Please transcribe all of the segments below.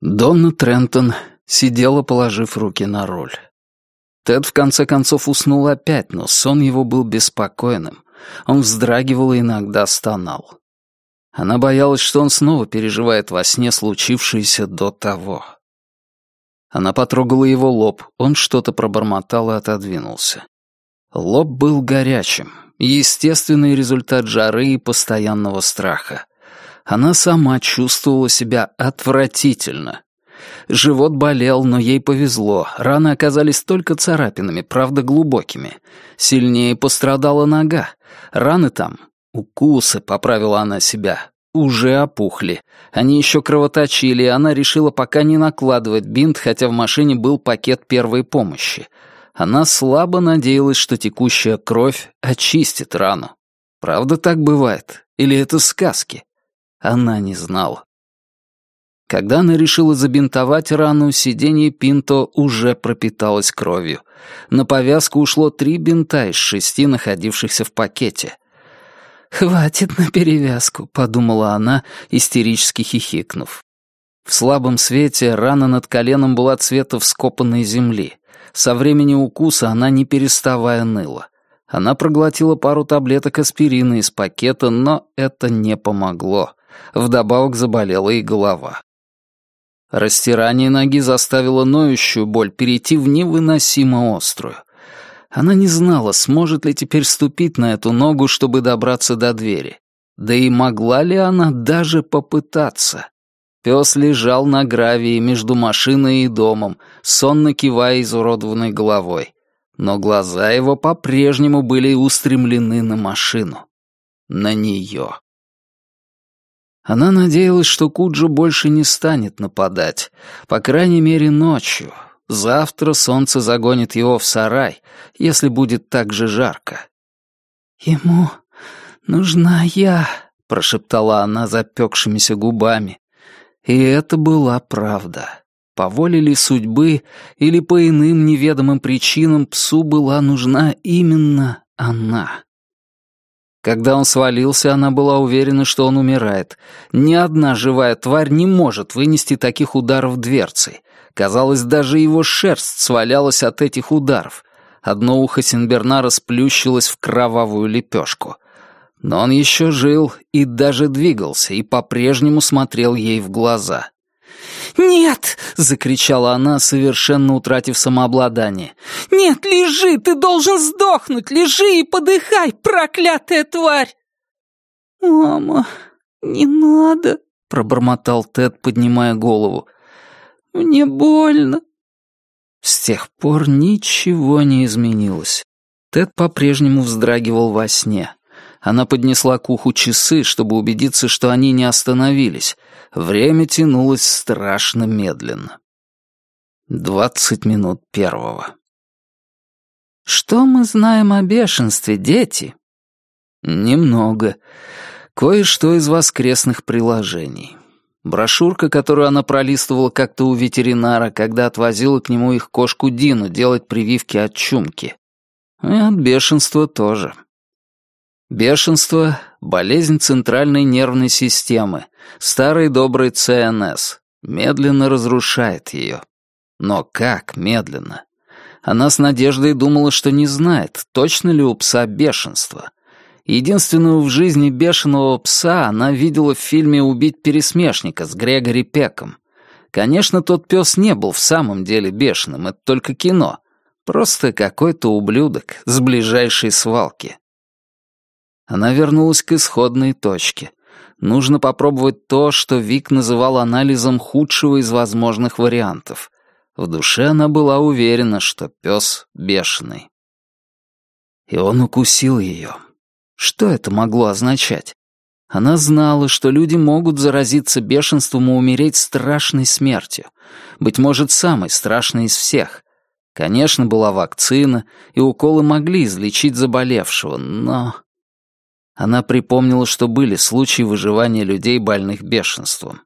Донна Трентон сидела, положив руки на руль. Тед в конце концов уснул опять, но сон его был беспокойным. Он вздрагивал и иногда стонал. Она боялась, что он снова переживает во сне случившееся до того. Она потрогала его лоб, он что-то пробормотал и отодвинулся. Лоб был горячим, естественный результат жары и постоянного страха. Она сама чувствовала себя отвратительно. Живот болел, но ей повезло. Раны оказались только царапинами, правда глубокими. Сильнее пострадала нога. Раны там, укусы, поправила она себя, уже опухли. Они еще кровоточили, и она решила пока не накладывать бинт, хотя в машине был пакет первой помощи. Она слабо надеялась, что текущая кровь очистит рану. Правда так бывает? Или это сказки? Она не знала. Когда она решила забинтовать рану, сиденье Пинто уже пропиталось кровью. На повязку ушло три бинта из шести, находившихся в пакете. «Хватит на перевязку», — подумала она, истерически хихикнув. В слабом свете рана над коленом была цвета вскопанной земли. Со времени укуса она не переставая ныла. Она проглотила пару таблеток аспирина из пакета, но это не помогло. Вдобавок заболела и голова. Растирание ноги заставило ноющую боль перейти в невыносимо острую. Она не знала, сможет ли теперь ступить на эту ногу, чтобы добраться до двери. Да и могла ли она даже попытаться? Пес лежал на гравии между машиной и домом, сонно кивая изуродованной головой. Но глаза его по-прежнему были устремлены на машину. На нее. Она надеялась, что Куджо больше не станет нападать, по крайней мере, ночью. Завтра солнце загонит его в сарай, если будет так же жарко. «Ему нужна я», — прошептала она запекшимися губами. И это была правда. По воле ли судьбы или по иным неведомым причинам псу была нужна именно она. Когда он свалился, она была уверена, что он умирает. Ни одна живая тварь не может вынести таких ударов дверцей. Казалось, даже его шерсть свалялась от этих ударов. Одно ухо Синбернара сплющилось в кровавую лепешку. Но он еще жил и даже двигался, и по-прежнему смотрел ей в глаза. «Нет!» — закричала она, совершенно утратив самообладание. «Нет, лежи! Ты должен сдохнуть! Лежи и подыхай, проклятая тварь!» «Мама, не надо!» — пробормотал Тед, поднимая голову. «Мне больно!» С тех пор ничего не изменилось. Тед по-прежнему вздрагивал во сне. Она поднесла к уху часы, чтобы убедиться, что они не остановились. Время тянулось страшно медленно. Двадцать минут первого. «Что мы знаем о бешенстве, дети?» «Немного. Кое-что из воскресных приложений. Брошюрка, которую она пролистывала как-то у ветеринара, когда отвозила к нему их кошку Дину делать прививки от чумки. И от бешенства тоже. Бешенство — болезнь центральной нервной системы, старый добрый ЦНС, медленно разрушает ее. Но как медленно? Она с надеждой думала, что не знает, точно ли у пса бешенство. Единственного в жизни бешеного пса она видела в фильме «Убить пересмешника» с Грегори Пеком. Конечно, тот пес не был в самом деле бешеным, это только кино. Просто какой-то ублюдок с ближайшей свалки. Она вернулась к исходной точке. Нужно попробовать то, что Вик называл анализом худшего из возможных вариантов. В душе она была уверена, что пес бешеный. И он укусил ее. Что это могло означать? Она знала, что люди могут заразиться бешенством и умереть страшной смертью. Быть может, самой страшной из всех. Конечно, была вакцина, и уколы могли излечить заболевшего, но... Она припомнила, что были случаи выживания людей, больных бешенством.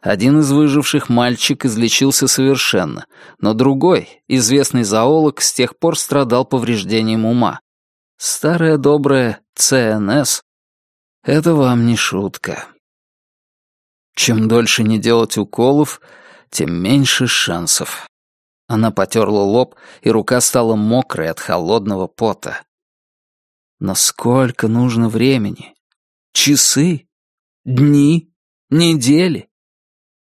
Один из выживших мальчик излечился совершенно, но другой, известный зоолог, с тех пор страдал повреждением ума. Старая добрая ЦНС — это вам не шутка. Чем дольше не делать уколов, тем меньше шансов. Она потерла лоб, и рука стала мокрой от холодного пота. Но сколько нужно времени? Часы? Дни? Недели?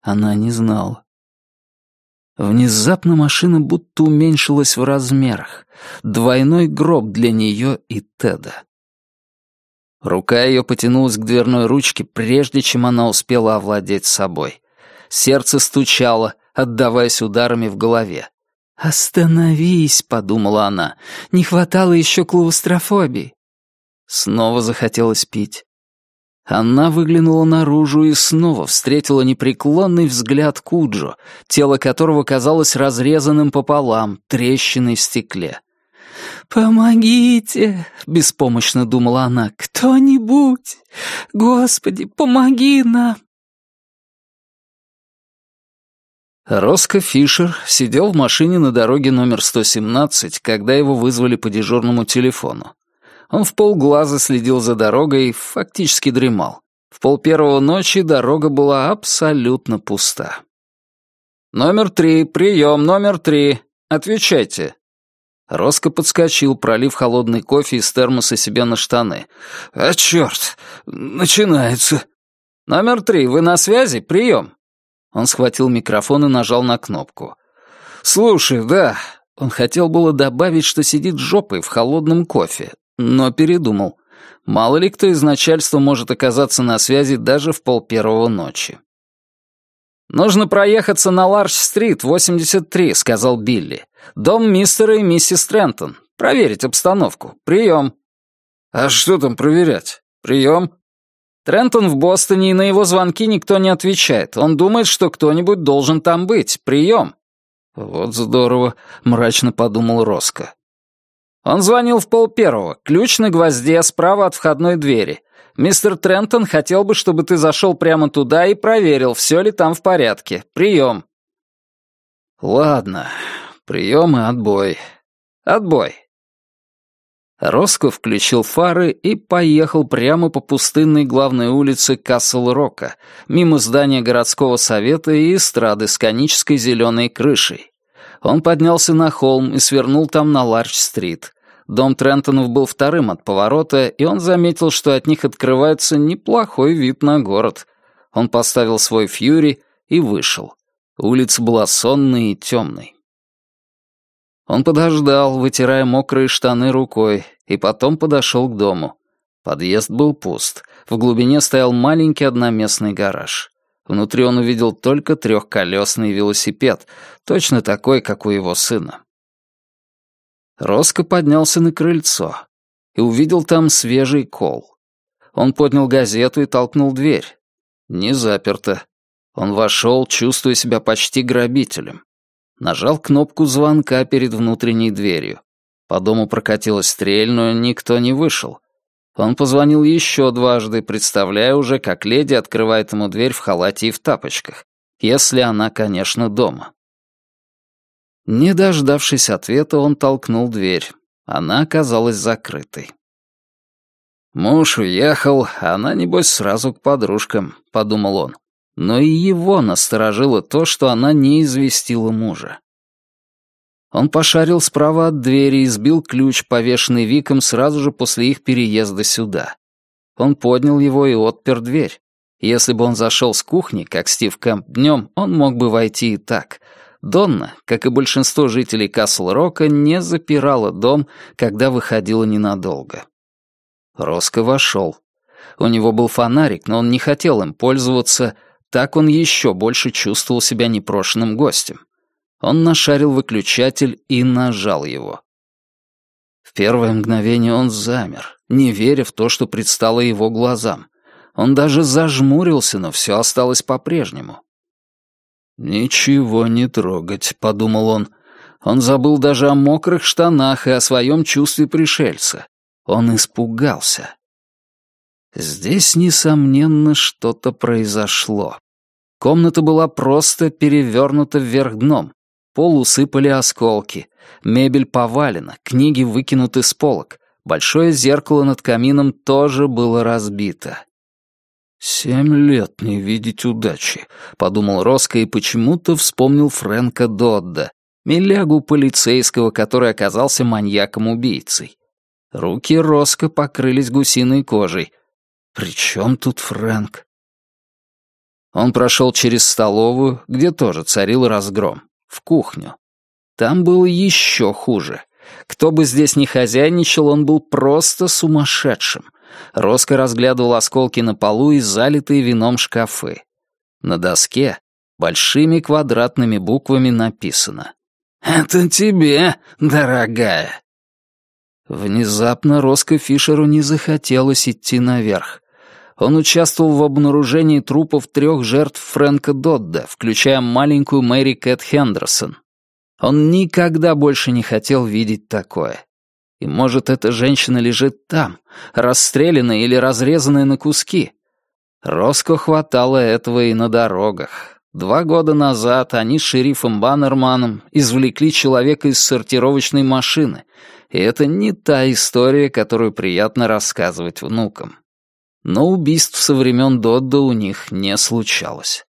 Она не знала. Внезапно машина будто уменьшилась в размерах. Двойной гроб для нее и Теда. Рука ее потянулась к дверной ручке, прежде чем она успела овладеть собой. Сердце стучало, отдаваясь ударами в голове. «Остановись», — подумала она, — «не хватало еще клаустрофобии». Снова захотелось пить. Она выглянула наружу и снова встретила непреклонный взгляд Куджо, тело которого казалось разрезанным пополам, трещиной в стекле. «Помогите!» — беспомощно думала она. «Кто-нибудь! Господи, помоги нам!» Роско Фишер сидел в машине на дороге номер 117, когда его вызвали по дежурному телефону. Он в полглаза следил за дорогой и фактически дремал. В полпервого ночи дорога была абсолютно пуста. «Номер три, прием, номер три. Отвечайте». Роско подскочил, пролив холодный кофе из термоса себе на штаны. «А, черт! Начинается!» «Номер три, вы на связи? Прием!» Он схватил микрофон и нажал на кнопку. «Слушай, да...» Он хотел было добавить, что сидит жопой в холодном кофе, но передумал. Мало ли кто из начальства может оказаться на связи даже в полпервого ночи. «Нужно проехаться на Ларч-стрит, 83», — сказал Билли. «Дом мистера и миссис Трентон. Проверить обстановку. Прием». «А что там проверять? Прием?» Трентон в Бостоне, и на его звонки никто не отвечает. Он думает, что кто-нибудь должен там быть. Прием». «Вот здорово», — мрачно подумал Роско. Он звонил в пол первого. Ключ на гвозде, справа от входной двери. Мистер Трентон хотел бы, чтобы ты зашел прямо туда и проверил, все ли там в порядке. Прием. Ладно, прием и отбой. Отбой. Роско включил фары и поехал прямо по пустынной главной улице Касл-Рока, мимо здания городского совета и эстрады с конической зеленой крышей. Он поднялся на холм и свернул там на Ларч-стрит. Дом Трентонов был вторым от поворота, и он заметил, что от них открывается неплохой вид на город. Он поставил свой фьюри и вышел. Улица была сонной и темной. Он подождал, вытирая мокрые штаны рукой, и потом подошел к дому. Подъезд был пуст. В глубине стоял маленький одноместный гараж. Внутри он увидел только трехколесный велосипед, точно такой, как у его сына. Роско поднялся на крыльцо и увидел там свежий кол. Он поднял газету и толкнул дверь. Не заперто. Он вошел, чувствуя себя почти грабителем. Нажал кнопку звонка перед внутренней дверью. По дому прокатилась стрель, но никто не вышел. Он позвонил еще дважды, представляя уже, как леди открывает ему дверь в халате и в тапочках, если она, конечно, дома. Не дождавшись ответа, он толкнул дверь. Она оказалась закрытой. «Муж уехал, она, небось, сразу к подружкам», — подумал он. Но и его насторожило то, что она не известила мужа. Он пошарил справа от двери и сбил ключ, повешенный Виком сразу же после их переезда сюда. Он поднял его и отпер дверь. Если бы он зашел с кухни, как Стив Кэмп днем, он мог бы войти и так. Донна, как и большинство жителей Касл-Рока, не запирала дом, когда выходила ненадолго. Роско вошел. У него был фонарик, но он не хотел им пользоваться, так он еще больше чувствовал себя непрошенным гостем. Он нашарил выключатель и нажал его. В первое мгновение он замер, не веря в то, что предстало его глазам. Он даже зажмурился, но все осталось по-прежнему. «Ничего не трогать», — подумал он. Он забыл даже о мокрых штанах и о своем чувстве пришельца. Он испугался. Здесь, несомненно, что-то произошло. Комната была просто перевернута вверх дном. Пол усыпали осколки. Мебель повалена, книги выкинуты с полок. Большое зеркало над камином тоже было разбито. «Семь лет не видеть удачи», — подумал Роско и почему-то вспомнил Фрэнка Додда, милягу полицейского, который оказался маньяком-убийцей. Руки Роско покрылись гусиной кожей. «При чем тут Фрэнк?» Он прошел через столовую, где тоже царил разгром, в кухню. Там было еще хуже. Кто бы здесь ни хозяйничал, он был просто сумасшедшим. Роско разглядывал осколки на полу и залитые вином шкафы. На доске большими квадратными буквами написано «Это тебе, дорогая». Внезапно Роско Фишеру не захотелось идти наверх. Он участвовал в обнаружении трупов трех жертв Фрэнка Додда, включая маленькую Мэри Кэт Хендерсон. Он никогда больше не хотел видеть такое. И, может, эта женщина лежит там, расстрелянная или разрезанная на куски. Роско хватало этого и на дорогах. Два года назад они с шерифом Баннерманом извлекли человека из сортировочной машины, и это не та история, которую приятно рассказывать внукам но убийств со времен Додда у них не случалось.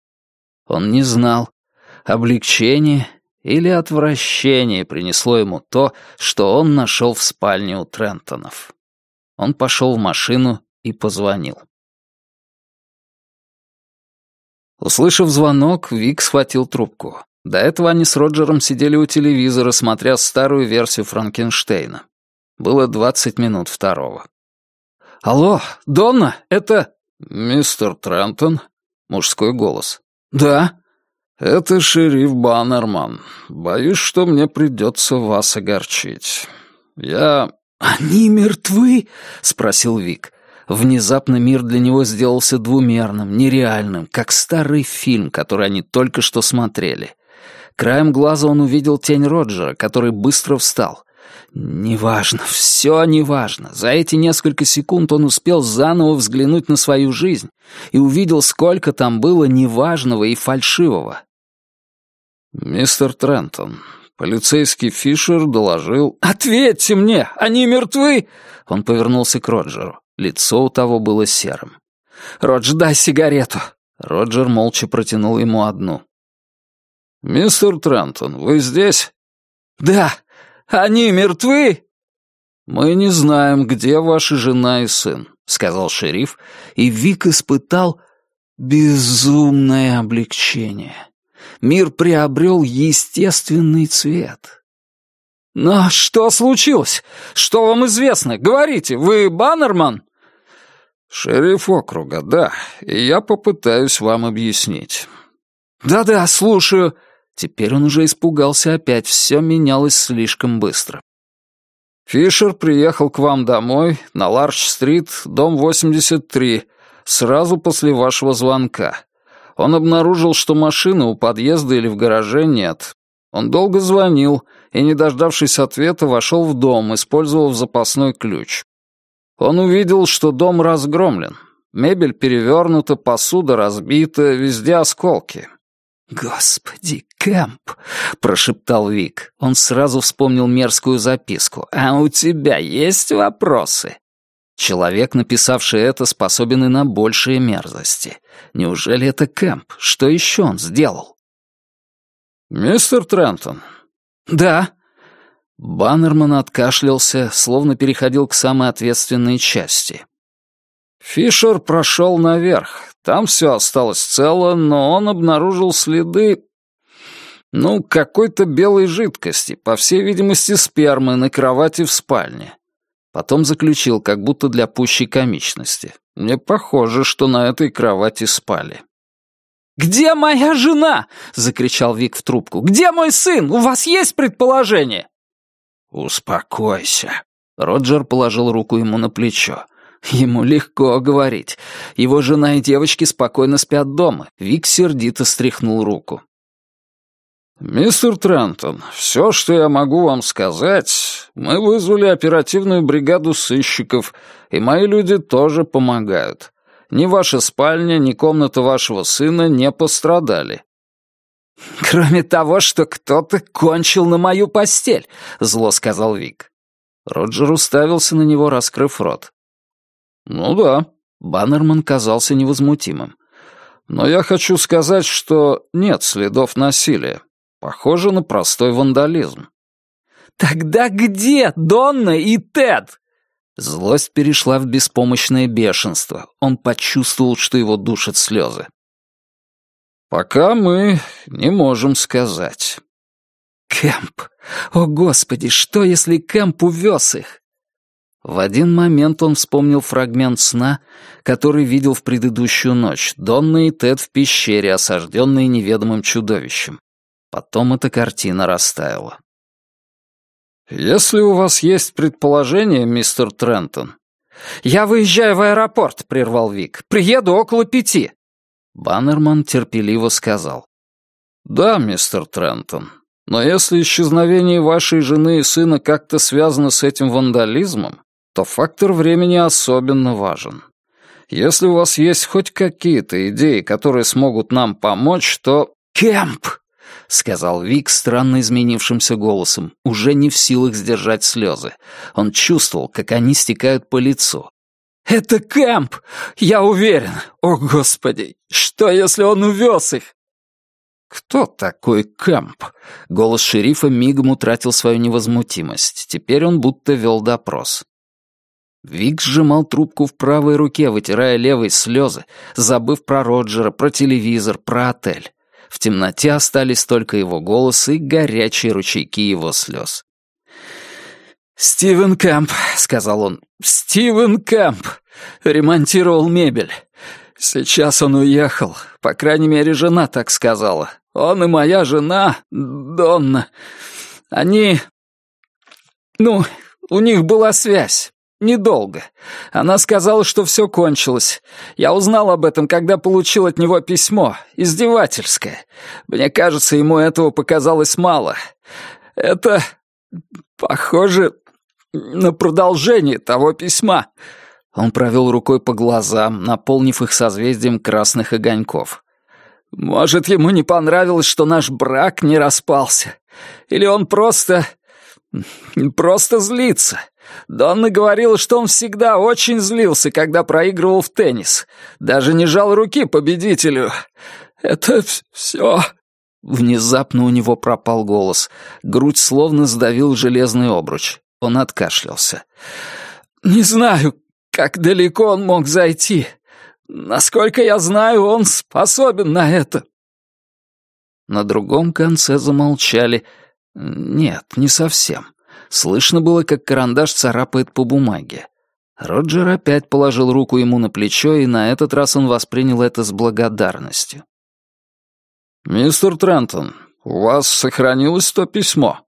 Он не знал, облегчение или отвращение принесло ему то, что он нашел в спальне у Трентонов. Он пошел в машину и позвонил. Услышав звонок, Вик схватил трубку. До этого они с Роджером сидели у телевизора, смотря старую версию Франкенштейна. Было двадцать минут второго. «Алло, Донна, это...» «Мистер Трентон?» — мужской голос. «Да?» «Это шериф Баннерман. Боюсь, что мне придется вас огорчить. Я...» «Они мертвы?» — спросил Вик. Внезапно мир для него сделался двумерным, нереальным, как старый фильм, который они только что смотрели. Краем глаза он увидел тень Роджера, который быстро встал. Неважно, все неважно. За эти несколько секунд он успел заново взглянуть на свою жизнь и увидел, сколько там было неважного и фальшивого. «Мистер Трентон, полицейский Фишер доложил...» «Ответьте мне! Они мертвы!» Он повернулся к Роджеру. Лицо у того было серым. «Родж, дай сигарету!» Роджер молча протянул ему одну. «Мистер Трентон, вы здесь?» «Да!» Они мертвы?» «Мы не знаем, где ваша жена и сын», — сказал шериф, и Вик испытал безумное облегчение. Мир приобрел естественный цвет. «Но что случилось? Что вам известно? Говорите, вы Баннерман?» «Шериф округа, да, и я попытаюсь вам объяснить». «Да-да, слушаю», Теперь он уже испугался опять, все менялось слишком быстро. «Фишер приехал к вам домой, на Ларч-стрит, дом 83, сразу после вашего звонка. Он обнаружил, что машины у подъезда или в гараже нет. Он долго звонил и, не дождавшись ответа, вошел в дом, использовав запасной ключ. Он увидел, что дом разгромлен. Мебель перевернута, посуда разбита, везде осколки. «Господи, Кэмп!» — прошептал Вик. Он сразу вспомнил мерзкую записку. «А у тебя есть вопросы?» Человек, написавший это, способен и на большие мерзости. Неужели это Кэмп? Что еще он сделал? «Мистер Трентон?» «Да». Баннерман откашлялся, словно переходил к самой ответственной части. Фишер прошел наверх. Там все осталось цело, но он обнаружил следы... Ну, какой-то белой жидкости, по всей видимости, спермы на кровати в спальне. Потом заключил, как будто для пущей комичности. Мне похоже, что на этой кровати спали. «Где моя жена?» — закричал Вик в трубку. «Где мой сын? У вас есть предположение?» «Успокойся». Роджер положил руку ему на плечо. Ему легко говорить. Его жена и девочки спокойно спят дома. Вик сердито стряхнул руку. «Мистер Трентон, все, что я могу вам сказать, мы вызвали оперативную бригаду сыщиков, и мои люди тоже помогают. Ни ваша спальня, ни комната вашего сына не пострадали». «Кроме того, что кто-то кончил на мою постель», — зло сказал Вик. Роджер уставился на него, раскрыв рот. «Ну да, Баннерман казался невозмутимым. «Но я хочу сказать, что нет следов насилия. Похоже на простой вандализм». «Тогда где Донна и Тед?» Злость перешла в беспомощное бешенство. Он почувствовал, что его душат слезы. «Пока мы не можем сказать». «Кэмп! О, Господи, что, если Кэмп увез их?» В один момент он вспомнил фрагмент сна, который видел в предыдущую ночь, Донна и Тед в пещере, осажденные неведомым чудовищем. Потом эта картина растаяла. «Если у вас есть предположение, мистер Трентон...» «Я выезжаю в аэропорт», — прервал Вик. «Приеду около пяти». Баннерман терпеливо сказал. «Да, мистер Трентон, но если исчезновение вашей жены и сына как-то связано с этим вандализмом, то фактор времени особенно важен. Если у вас есть хоть какие-то идеи, которые смогут нам помочь, то...» «Кэмп!» — сказал Вик странно изменившимся голосом, уже не в силах сдержать слезы. Он чувствовал, как они стекают по лицу. «Это Кэмп! Я уверен! О, Господи! Что, если он увез их?» «Кто такой Кэмп?» Голос шерифа мигом утратил свою невозмутимость. Теперь он будто вел допрос. Вик сжимал трубку в правой руке, вытирая левой слезы, забыв про Роджера, про телевизор, про отель. В темноте остались только его голос и горячие ручейки его слез. «Стивен Кэмп», — сказал он, — «Стивен Кэмп. Ремонтировал мебель. Сейчас он уехал. По крайней мере, жена так сказала. Он и моя жена, Донна. Они... Ну, у них была связь. Недолго. Она сказала, что все кончилось. Я узнал об этом, когда получил от него письмо. Издевательское. Мне кажется, ему этого показалось мало. Это похоже на продолжение того письма. Он провел рукой по глазам, наполнив их созвездием красных огоньков. Может, ему не понравилось, что наш брак не распался. Или он просто... просто злится. Донна говорила, что он всегда очень злился, когда проигрывал в теннис. Даже не жал руки победителю. Это все... Внезапно у него пропал голос. Грудь словно сдавил железный обруч. Он откашлялся. «Не знаю, как далеко он мог зайти. Насколько я знаю, он способен на это». На другом конце замолчали. Нет, не совсем. Слышно было, как карандаш царапает по бумаге. Роджер опять положил руку ему на плечо, и на этот раз он воспринял это с благодарностью. «Мистер Трентон, у вас сохранилось то письмо?»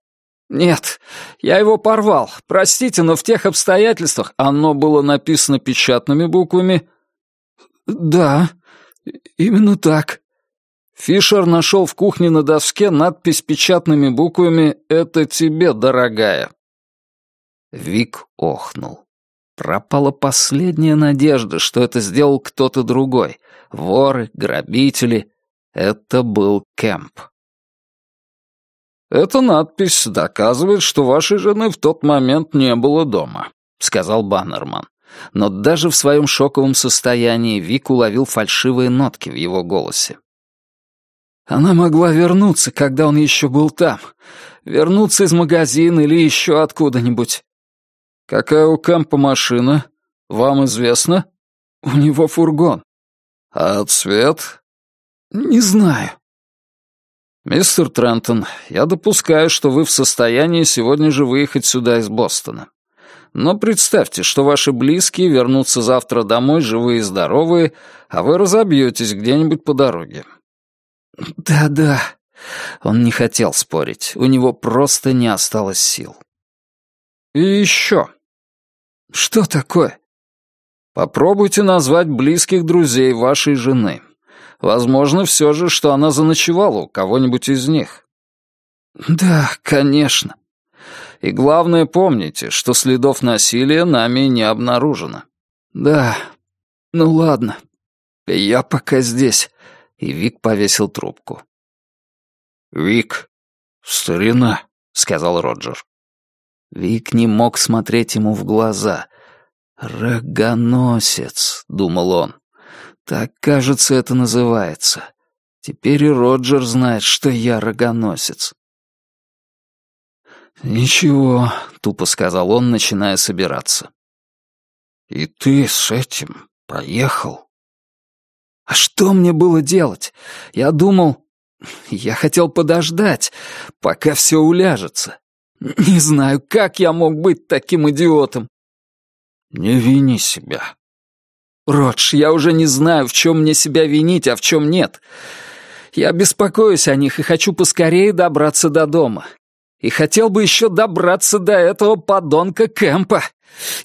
«Нет, я его порвал. Простите, но в тех обстоятельствах оно было написано печатными буквами». «Да, именно так». Фишер нашел в кухне на доске надпись печатными буквами «Это тебе, дорогая». Вик охнул. Пропала последняя надежда, что это сделал кто-то другой. Воры, грабители. Это был Кэмп. «Эта надпись доказывает, что вашей жены в тот момент не было дома», — сказал Баннерман. Но даже в своем шоковом состоянии Вик уловил фальшивые нотки в его голосе. Она могла вернуться, когда он еще был там. Вернуться из магазина или еще откуда-нибудь. Какая у Кэмпа машина? Вам известно? У него фургон. А цвет? Не знаю. Мистер Трентон, я допускаю, что вы в состоянии сегодня же выехать сюда из Бостона. Но представьте, что ваши близкие вернутся завтра домой живые и здоровые, а вы разобьетесь где-нибудь по дороге. «Да-да». Он не хотел спорить, у него просто не осталось сил. «И еще». «Что такое?» «Попробуйте назвать близких друзей вашей жены. Возможно, все же, что она заночевала у кого-нибудь из них». «Да, конечно». «И главное, помните, что следов насилия нами не обнаружено». «Да, ну ладно. Я пока здесь и Вик повесил трубку. «Вик, старина», — сказал Роджер. Вик не мог смотреть ему в глаза. «Рогоносец», — думал он. «Так, кажется, это называется. Теперь и Роджер знает, что я рогоносец». «Ничего», — тупо сказал он, начиная собираться. «И ты с этим поехал?» «А что мне было делать? Я думал... Я хотел подождать, пока все уляжется. Не знаю, как я мог быть таким идиотом». «Не вини себя». «Родж, я уже не знаю, в чем мне себя винить, а в чем нет. Я беспокоюсь о них и хочу поскорее добраться до дома. И хотел бы еще добраться до этого подонка Кэмпа.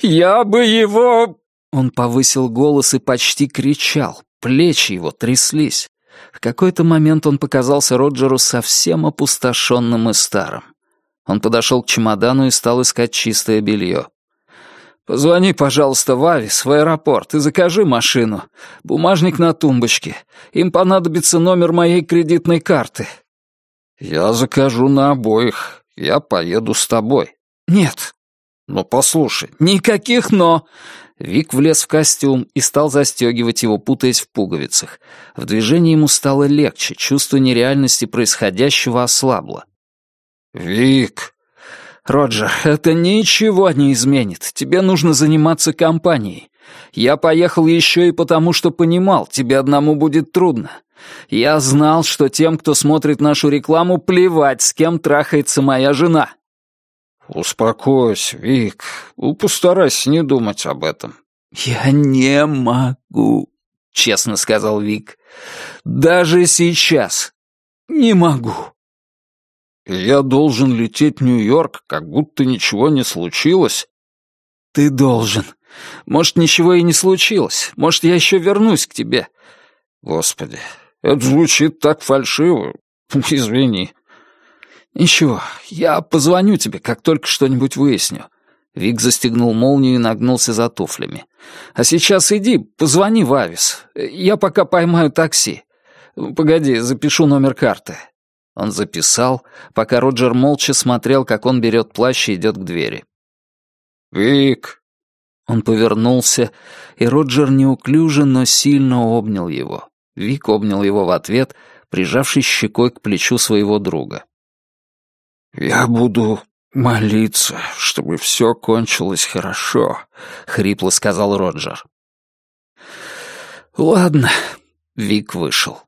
Я бы его...» Он повысил голос и почти кричал. Плечи его тряслись. В какой-то момент он показался Роджеру совсем опустошенным и старым. Он подошел к чемодану и стал искать чистое белье. «Позвони, пожалуйста, в Авис, в аэропорт, и закажи машину. Бумажник на тумбочке. Им понадобится номер моей кредитной карты». «Я закажу на обоих. Я поеду с тобой». «Нет». «Ну, послушай». «Никаких «но». Вик влез в костюм и стал застегивать его, путаясь в пуговицах. В движении ему стало легче, чувство нереальности происходящего ослабло. «Вик!» «Роджер, это ничего не изменит. Тебе нужно заниматься компанией. Я поехал еще и потому, что понимал, тебе одному будет трудно. Я знал, что тем, кто смотрит нашу рекламу, плевать, с кем трахается моя жена». «Успокойся, Вик. Постарайся не думать об этом». «Я не могу», — честно сказал Вик. «Даже сейчас не могу». «Я должен лететь в Нью-Йорк, как будто ничего не случилось?» «Ты должен. Может, ничего и не случилось. Может, я еще вернусь к тебе». «Господи, это звучит так фальшиво. Извини». «Ничего, я позвоню тебе, как только что-нибудь выясню». Вик застегнул молнию и нагнулся за туфлями. «А сейчас иди, позвони в Авис. Я пока поймаю такси. Погоди, запишу номер карты». Он записал, пока Роджер молча смотрел, как он берет плащ и идет к двери. «Вик!» Он повернулся, и Роджер неуклюже, но сильно обнял его. Вик обнял его в ответ, прижавшись щекой к плечу своего друга. «Я буду молиться, чтобы все кончилось хорошо», — хрипло сказал Роджер. «Ладно», — Вик вышел.